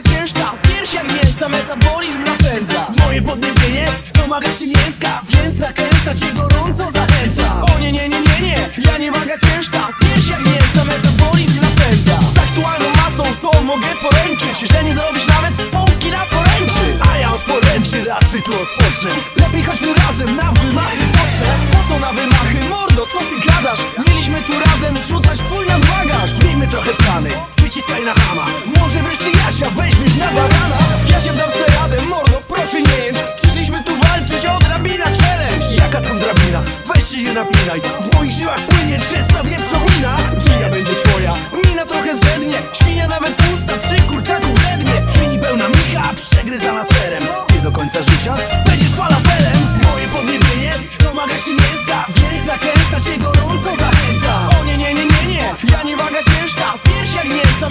Ja nie waga ciężka, pierś jak mięsa Metabolizm napędza. Moje podniebienie domaga się mięska Więc nakręca cię gorąco zachęca. O nie, nie, nie, nie, nie Ja nie waga ciężka, pierś jak mięsa Metabolizm napędza. Z aktualną masą to mogę poręczyć. Że nie zrobisz nawet połówki na poręczy. A ja od poręczy raczej tu odpocznę. Lepiej chodźmy razem na wymachy poczę Po co na wymachy, mordo, co ty gadasz? Mieliśmy tu razem zrzucać twój nadbagaż Zmieńmy trochę plany, wyciskaj na hama Może wreszcie Jasia weźmiesz na barana. Jasia dam sobie radę, mordo, proszę nie jem. Przyszliśmy tu walczyć o drabina challenge. Jaka tam drabina? Weź się nie napinaj. W moich żyłach płynie czysta wieprzowina. Wina będzie twoja, mina trochę zrzednie Świnia nawet pusta, przy kurczaku wrednie Świni pełna micha, przegryzana serem Nie do końca życia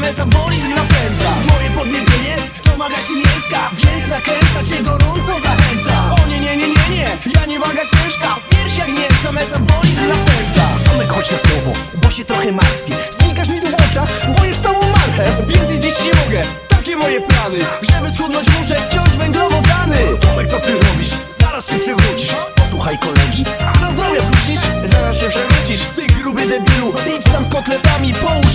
metabolizm napędza. Moje podniebienie domaga się mięska Więc nakręca cię gorąco zachęca. O nie, nie, nie, nie, nie, ja nie waga ciężka. Pierś jak mięsa, metabolizm napędza. Tomek, chodź na słowo, bo się trochę martwię. Znikasz mi tu w oczach, bo jesz całą marchew Więcej zjeść nie mogę, takie moje plany. Żeby schudnąć muszę wciąć węglowodany Tomek, co ty robisz? Zaraz się przewrócisz. Posłuchaj kolegi, a na zdrowie wrócisz. Zaraz się przewrócisz, ty gruby debilu. Idź tam z kotletami, połóż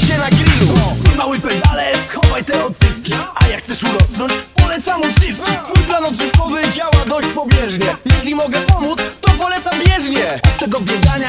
Działa dość pobieżnie. Jeśli mogę pomóc, to polecam bieżnie. Tego biegania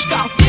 stop.